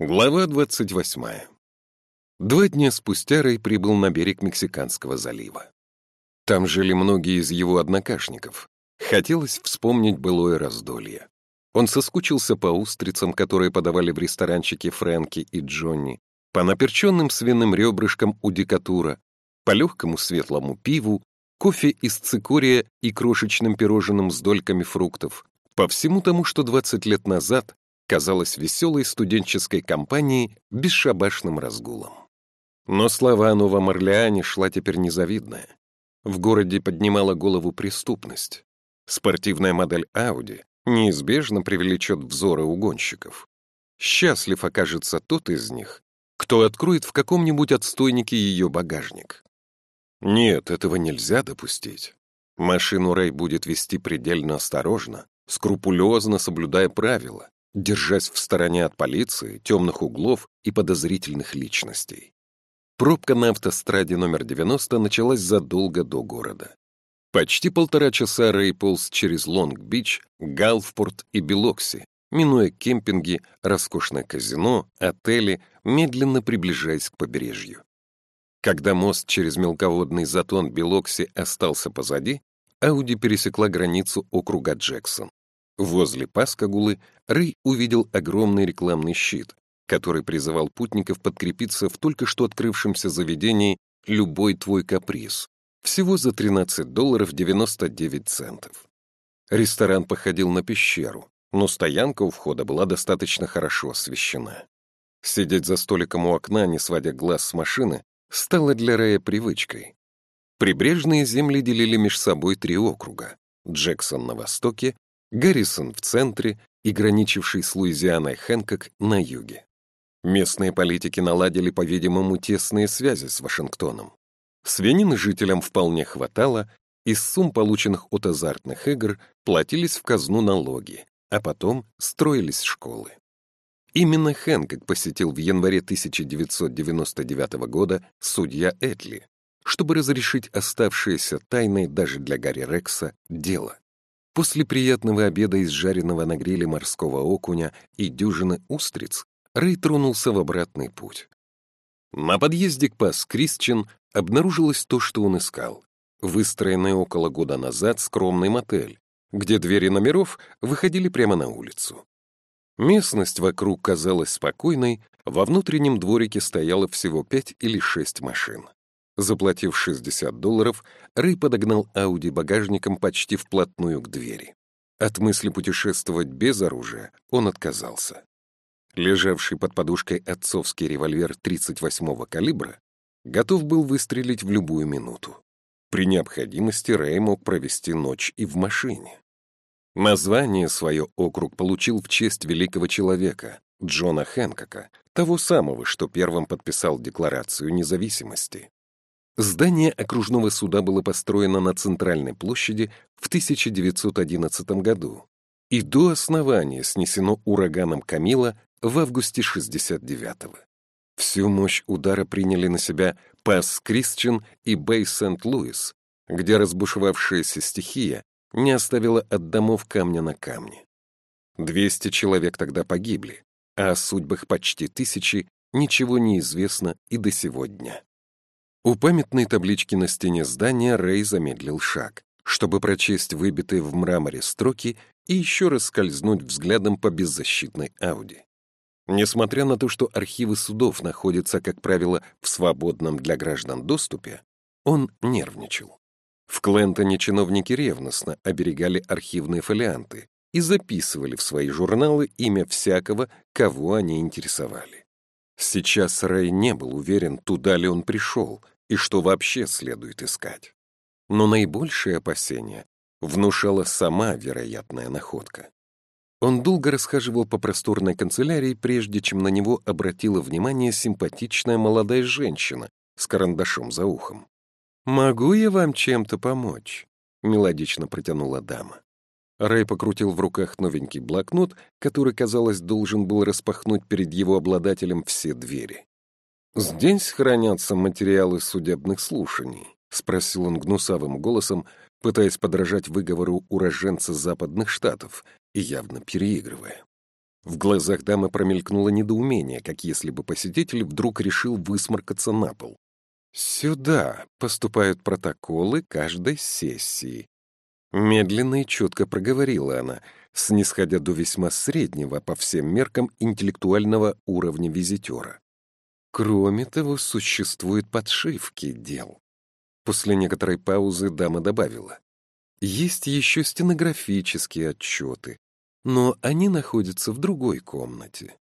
Глава 28. Два дня спустя Рэй прибыл на берег Мексиканского залива. Там жили многие из его однокашников. Хотелось вспомнить былое раздолье. Он соскучился по устрицам, которые подавали в ресторанчике Фрэнки и Джонни, по наперченным свиным ребрышкам у дикатура, по легкому светлому пиву, кофе из цикория и крошечным пирожным с дольками фруктов, по всему тому, что 20 лет назад казалось веселой студенческой компанией бесшабашным разгулом. Но слова о Новом Орлеане шла теперь незавидная. В городе поднимала голову преступность. Спортивная модель Audi неизбежно привлечет взоры угонщиков. Счастлив окажется тот из них, кто откроет в каком-нибудь отстойнике ее багажник. Нет, этого нельзя допустить. Машину Рэй будет вести предельно осторожно, скрупулезно соблюдая правила, держась в стороне от полиции, темных углов и подозрительных личностей. Пробка на автостраде номер 90 началась задолго до города. Почти полтора часа Рэй полз через Лонг-Бич, Галфпорт и Белокси, минуя кемпинги, роскошное казино, отели, медленно приближаясь к побережью. Когда мост через мелководный затон Белокси остался позади, Ауди пересекла границу округа Джексон. Возле Паскагулы Рэй увидел огромный рекламный щит, который призывал путников подкрепиться в только что открывшемся заведении «Любой твой каприз», всего за 13 долларов 99 центов. Ресторан походил на пещеру, но стоянка у входа была достаточно хорошо освещена. Сидеть за столиком у окна, не сводя глаз с машины, стало для Рэя привычкой. Прибрежные земли делили между собой три округа — Джексон на востоке, Гаррисон в центре и граничивший с Луизианой Хэнкок на юге. Местные политики наладили, по-видимому, тесные связи с Вашингтоном. Свинины жителям вполне хватало, из сумм, полученных от азартных игр, платились в казну налоги, а потом строились школы. Именно Хэнкок посетил в январе 1999 года судья Этли, чтобы разрешить оставшееся тайной даже для Гарри Рекса дело. После приятного обеда из жареного на гриле морского окуня и дюжины устриц Рэй тронулся в обратный путь. На подъезде к Пас-Крисчен обнаружилось то, что он искал. Выстроенный около года назад скромный мотель, где двери номеров выходили прямо на улицу. Местность вокруг казалась спокойной, во внутреннем дворике стояло всего пять или шесть машин. Заплатив 60 долларов, Рэй подогнал Ауди багажником почти вплотную к двери. От мысли путешествовать без оружия он отказался. Лежавший под подушкой отцовский револьвер 38-го калибра готов был выстрелить в любую минуту. При необходимости Рэй мог провести ночь и в машине. Название свое округ получил в честь великого человека, Джона Хэнкока, того самого, что первым подписал Декларацию независимости. Здание окружного суда было построено на центральной площади в 1911 году и до основания снесено ураганом Камила в августе 69-го. Всю мощь удара приняли на себя Пас Кристиан и Бэй Сент-Луис, где разбушевавшаяся стихия не оставила от домов камня на камне. 200 человек тогда погибли, а о судьбах почти тысячи ничего не известно и до сегодня. У памятной таблички на стене здания Рэй замедлил шаг, чтобы прочесть выбитые в мраморе строки и еще раз скользнуть взглядом по беззащитной Ауди. Несмотря на то, что архивы судов находятся, как правило, в свободном для граждан доступе, он нервничал. В Клентоне чиновники ревностно оберегали архивные фолианты и записывали в свои журналы имя всякого, кого они интересовали. Сейчас Рэй не был уверен, туда ли он пришел, и что вообще следует искать. Но наибольшее опасение внушала сама вероятная находка. Он долго расхаживал по просторной канцелярии, прежде чем на него обратила внимание симпатичная молодая женщина с карандашом за ухом. «Могу я вам чем-то помочь?» — мелодично протянула дама. Рэй покрутил в руках новенький блокнот, который, казалось, должен был распахнуть перед его обладателем все двери. «Здесь хранятся материалы судебных слушаний?» — спросил он гнусавым голосом, пытаясь подражать выговору уроженца западных штатов и явно переигрывая. В глазах дамы промелькнуло недоумение, как если бы посетитель вдруг решил высморкаться на пол. «Сюда поступают протоколы каждой сессии». Медленно и четко проговорила она, снисходя до весьма среднего по всем меркам интеллектуального уровня визитера. Кроме того, существуют подшивки дел. После некоторой паузы дама добавила. Есть еще стенографические отчеты, но они находятся в другой комнате.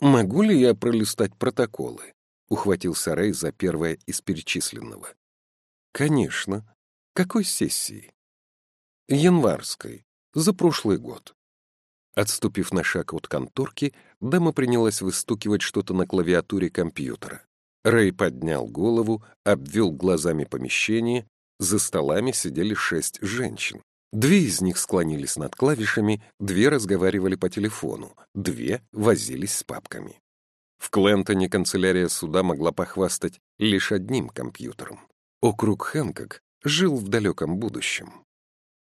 «Могу ли я пролистать протоколы?» — ухватился Рэй за первое из перечисленного. «Конечно. Какой сессии?» «Январской. За прошлый год». Отступив на шаг от конторки, дама принялась выстукивать что-то на клавиатуре компьютера. Рэй поднял голову, обвел глазами помещение. За столами сидели шесть женщин. Две из них склонились над клавишами, две разговаривали по телефону, две возились с папками. В Клентоне канцелярия суда могла похвастать лишь одним компьютером. Округ Хэнкок жил в далеком будущем.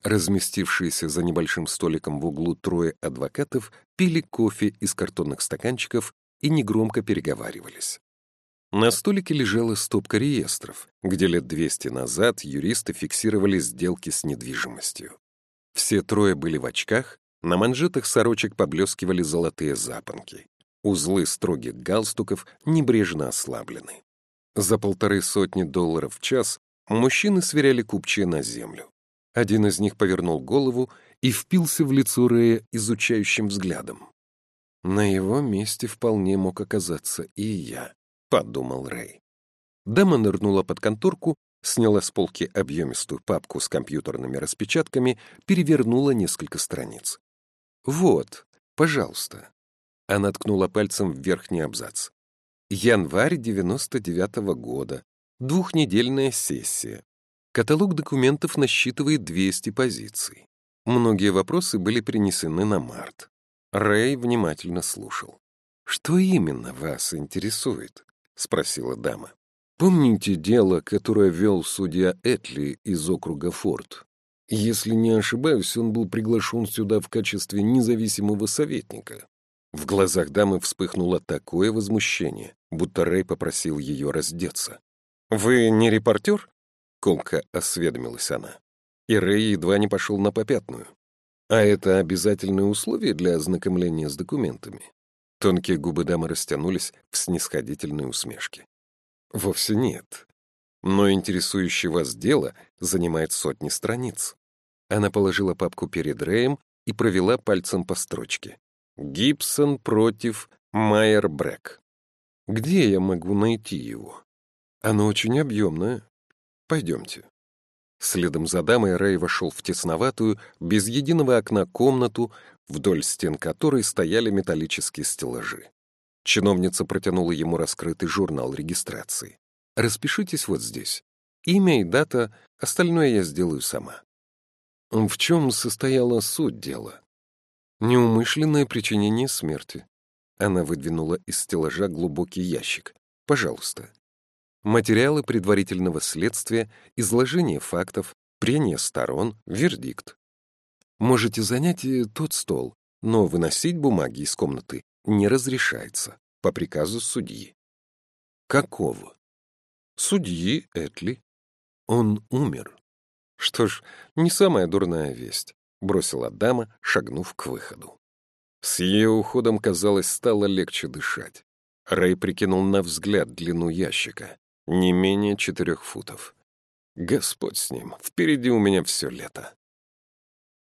Разместившиеся за небольшим столиком в углу трое адвокатов пили кофе из картонных стаканчиков и негромко переговаривались. На столике лежала стопка реестров, где лет 200 назад юристы фиксировали сделки с недвижимостью. Все трое были в очках, на манжетах сорочек поблескивали золотые запонки. Узлы строгих галстуков небрежно ослаблены. За полторы сотни долларов в час мужчины сверяли купчие на землю. Один из них повернул голову и впился в лицо Рея изучающим взглядом. На его месте вполне мог оказаться и я. — подумал Рэй. Дама нырнула под конторку, сняла с полки объемистую папку с компьютерными распечатками, перевернула несколько страниц. «Вот, пожалуйста». Она ткнула пальцем в верхний абзац. «Январь 99-го года. Двухнедельная сессия. Каталог документов насчитывает 200 позиций. Многие вопросы были принесены на март. Рэй внимательно слушал. «Что именно вас интересует?» — спросила дама. «Помните дело, которое вел судья Этли из округа Форд? Если не ошибаюсь, он был приглашен сюда в качестве независимого советника». В глазах дамы вспыхнуло такое возмущение, будто Рэй попросил ее раздеться. «Вы не репортер?» — колко осведомилась она. И Рэй едва не пошел на попятную. «А это обязательное условие для ознакомления с документами?» Тонкие губы дамы растянулись в снисходительной усмешке. «Вовсе нет. Но интересующее вас дело занимает сотни страниц». Она положила папку перед Рэем и провела пальцем по строчке. «Гибсон против Майер Брэк». «Где я могу найти его?» «Оно очень объемное. Пойдемте». Следом за дамой Рэй вошел в тесноватую, без единого окна комнату, вдоль стен которой стояли металлические стеллажи. Чиновница протянула ему раскрытый журнал регистрации. «Распишитесь вот здесь. Имя и дата, остальное я сделаю сама». В чем состояла суть дела? Неумышленное причинение смерти. Она выдвинула из стеллажа глубокий ящик. «Пожалуйста». Материалы предварительного следствия, изложение фактов, прения сторон, вердикт. Можете занять тот стол, но выносить бумаги из комнаты не разрешается по приказу судьи. Какого? Судьи Этли. Он умер. Что ж, не самая дурная весть, бросила дама, шагнув к выходу. С ее уходом, казалось, стало легче дышать. Рэй прикинул на взгляд длину ящика. Не менее четырех футов. Господь с ним, впереди у меня все лето.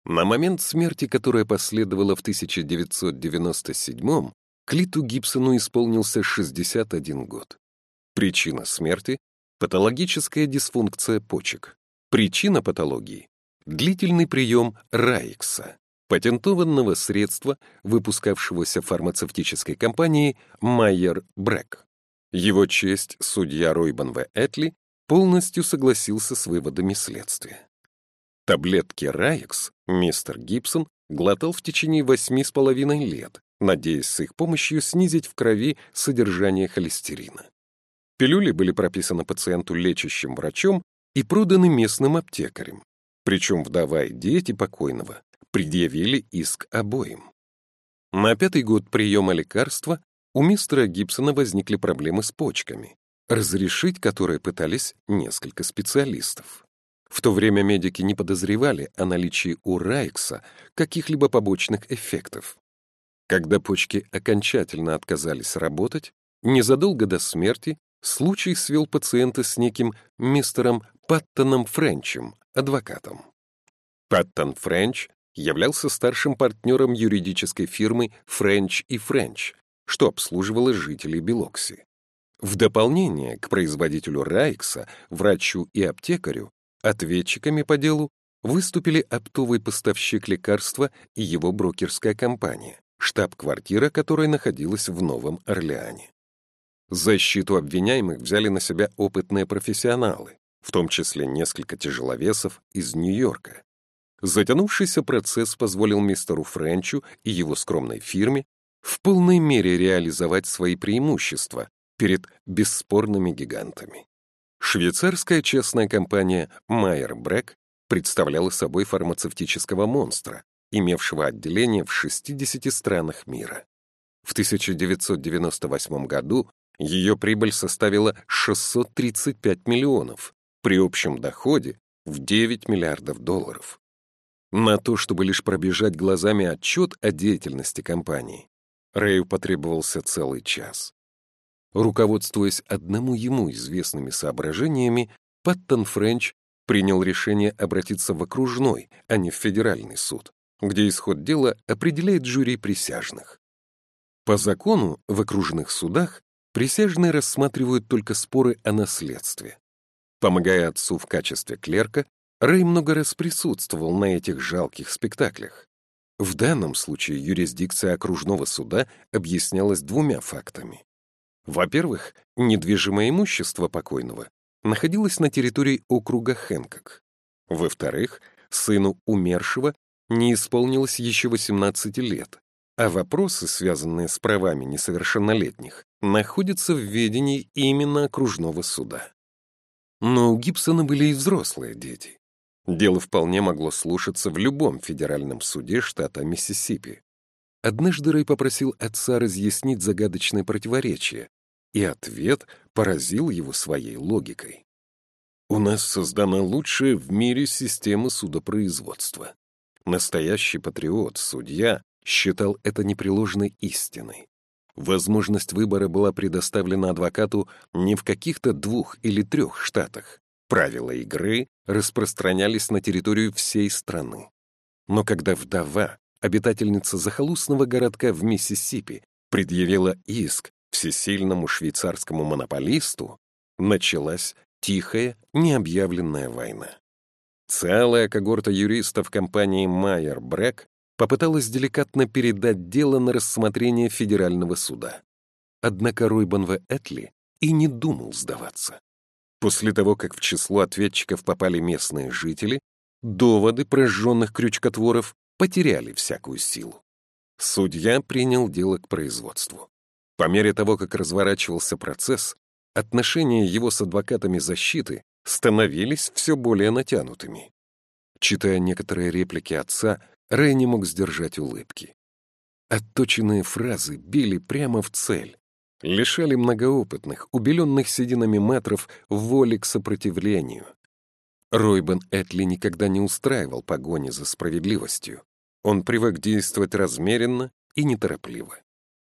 На момент смерти, которая последовала в 1997-м, Клиту Гибсону исполнился 61 год. Причина смерти — патологическая дисфункция почек. Причина патологии — длительный прием Раикса, патентованного средства, выпускавшегося фармацевтической компанией Майер Брэк. Его честь, судья Ройбан В. Этли, полностью согласился с выводами следствия. Таблетки Раекс мистер Гибсон глотал в течение восьми с половиной лет, надеясь с их помощью снизить в крови содержание холестерина. Пилюли были прописаны пациенту лечащим врачом и проданы местным аптекарем. Причем вдова и дети покойного предъявили иск обоим. На пятый год приема лекарства у мистера Гибсона возникли проблемы с почками, разрешить которые пытались несколько специалистов. В то время медики не подозревали о наличии у Райкса каких-либо побочных эффектов. Когда почки окончательно отказались работать, незадолго до смерти случай свел пациента с неким мистером Паттоном Френчем, адвокатом. Паттон Френч являлся старшим партнером юридической фирмы «Френч и Френч», что обслуживало жителей Белокси. В дополнение к производителю Райкса, врачу и аптекарю, ответчиками по делу выступили оптовый поставщик лекарства и его брокерская компания, штаб-квартира которой находилась в Новом Орлеане. Защиту обвиняемых взяли на себя опытные профессионалы, в том числе несколько тяжеловесов из Нью-Йорка. Затянувшийся процесс позволил мистеру Френчу и его скромной фирме в полной мере реализовать свои преимущества перед бесспорными гигантами. Швейцарская частная компания Майер Брэк представляла собой фармацевтического монстра, имевшего отделение в 60 странах мира. В 1998 году ее прибыль составила 635 миллионов, при общем доходе в 9 миллиардов долларов. На то, чтобы лишь пробежать глазами отчет о деятельности компании, Рэю потребовался целый час. Руководствуясь одному ему известными соображениями, Паттон Френч принял решение обратиться в окружной, а не в федеральный суд, где исход дела определяет жюри присяжных. По закону в окружных судах присяжные рассматривают только споры о наследстве. Помогая отцу в качестве клерка, Рэй много раз присутствовал на этих жалких спектаклях. В данном случае юрисдикция окружного суда объяснялась двумя фактами. Во-первых, недвижимое имущество покойного находилось на территории округа Хэнкок. Во-вторых, сыну умершего не исполнилось еще 18 лет, а вопросы, связанные с правами несовершеннолетних, находятся в ведении именно окружного суда. Но у Гибсона были и взрослые дети. Дело вполне могло слушаться в любом федеральном суде штата Миссисипи. Однажды Рэй попросил отца разъяснить загадочное противоречие, и ответ поразил его своей логикой. «У нас создана лучшая в мире система судопроизводства. Настоящий патриот, судья, считал это непреложной истиной. Возможность выбора была предоставлена адвокату не в каких-то двух или трех штатах. Правила игры распространялись на территорию всей страны. Но когда вдова, обитательница захолустного городка в Миссисипи, предъявила иск всесильному швейцарскому монополисту, началась тихая, необъявленная война. Целая когорта юристов компании Майер Брэк попыталась деликатно передать дело на рассмотрение федерального суда. Однако Ройбан В. Этли и не думал сдаваться. После того, как в число ответчиков попали местные жители, доводы прожженных крючкотворов потеряли всякую силу. Судья принял дело к производству. По мере того, как разворачивался процесс, отношения его с адвокатами защиты становились все более натянутыми. Читая некоторые реплики отца, Рэй не мог сдержать улыбки. Отточенные фразы били прямо в цель, лишали многоопытных, убеленных сединами метров воли к сопротивлению. Ройбен Этли никогда не устраивал погони за справедливостью. Он привык действовать размеренно и неторопливо.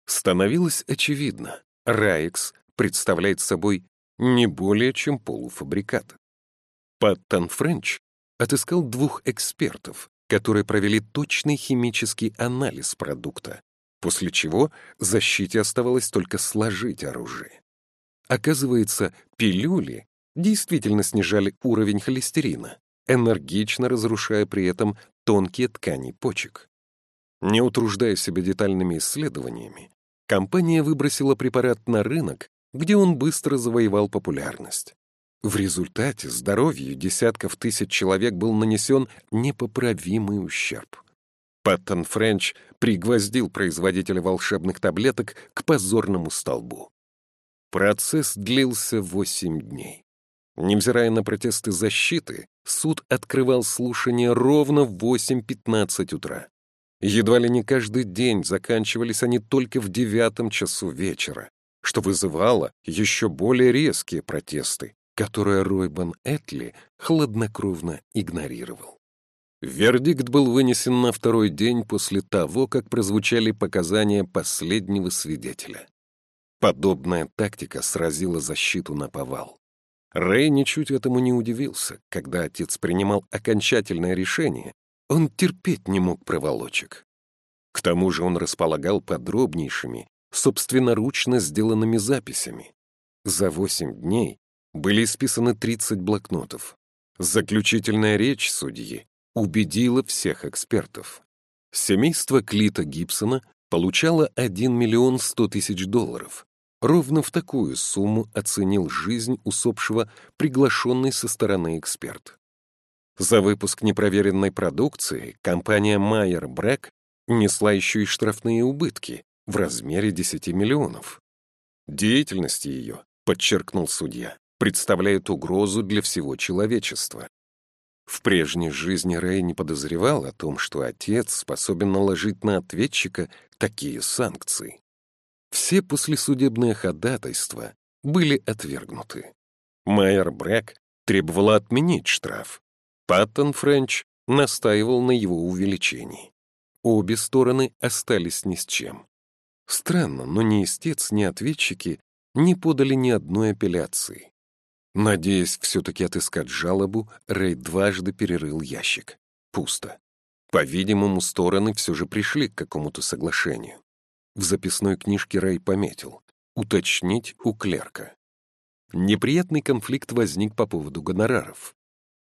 Становилось очевидно, Райкс представляет собой не более чем полуфабрикат. Паттон Френч отыскал двух экспертов, которые провели точный химический анализ продукта, после чего защите оставалось только сложить оружие. Оказывается, пилюли действительно снижали уровень холестерина, энергично разрушая при этом тонкие ткани почек. Не утруждая себя детальными исследованиями, компания выбросила препарат на рынок, где он быстро завоевал популярность. В результате здоровью десятков тысяч человек был нанесен непоправимый ущерб. Паттон Френч пригвоздил производителя волшебных таблеток к позорному столбу. Процесс длился восемь дней. Невзирая на протесты защиты, суд открывал слушание ровно в 8.15 утра. Едва ли не каждый день заканчивались они только в девятом часу вечера, что вызывало еще более резкие протесты, которые Ройбан Этли хладнокровно игнорировал. Вердикт был вынесен на второй день после того, как прозвучали показания последнего свидетеля. Подобная тактика сразила защиту на повал. Рэй ничуть этому не удивился. Когда отец принимал окончательное решение, он терпеть не мог проволочек. К тому же он располагал подробнейшими, собственноручно сделанными записями. За восемь дней были исписаны 30 блокнотов. Заключительная речь судьи убедила всех экспертов. Семейство Клита Гибсона получало 1 миллион 100 тысяч долларов. Ровно в такую сумму оценил жизнь усопшего приглашенный со стороны эксперт. За выпуск непроверенной продукции компания Майер Брэк несла еще и штрафные убытки в размере 10 миллионов. Деятельность ее, подчеркнул судья, представляет угрозу для всего человечества. В прежней жизни Рэй не подозревал о том, что отец способен наложить на ответчика такие санкции. Все послесудебные ходатайства были отвергнуты. Майер Брэк требовала отменить штраф. Паттон Френч настаивал на его увеличении. Обе стороны остались ни с чем. Странно, но ни истец, ни ответчики не подали ни одной апелляции. Надеясь все-таки отыскать жалобу, Рэй дважды перерыл ящик. Пусто. По-видимому, стороны все же пришли к какому-то соглашению. В записной книжке Рэй пометил «Уточнить у клерка». Неприятный конфликт возник по поводу гонораров.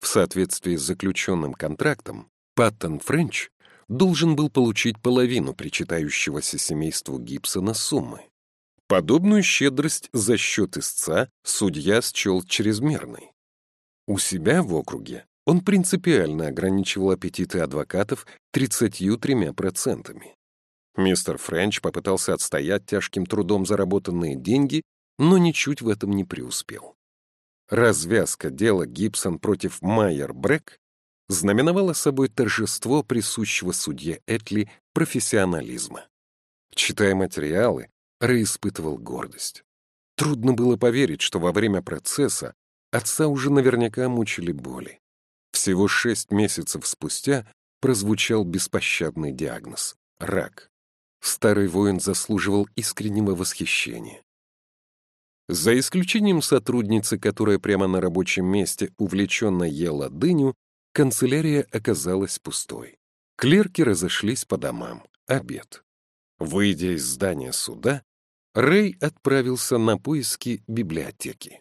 В соответствии с заключенным контрактом, Паттон Френч должен был получить половину причитающегося семейству Гибсона суммы. Подобную щедрость за счет истца судья счел чрезмерной. У себя в округе он принципиально ограничивал аппетиты адвокатов 33%. Мистер Френч попытался отстоять тяжким трудом заработанные деньги, но ничуть в этом не преуспел. Развязка дела Гибсон против Майер Брэк знаменовало собой торжество присущего судье Этли профессионализма. Читая материалы, Рэй испытывал гордость. Трудно было поверить, что во время процесса отца уже наверняка мучили боли. Всего шесть месяцев спустя прозвучал беспощадный диагноз — рак. Старый воин заслуживал искреннего восхищения. За исключением сотрудницы, которая прямо на рабочем месте увлеченно ела дыню, Канцелярия оказалась пустой. Клерки разошлись по домам. Обед. Выйдя из здания суда, Рэй отправился на поиски библиотеки.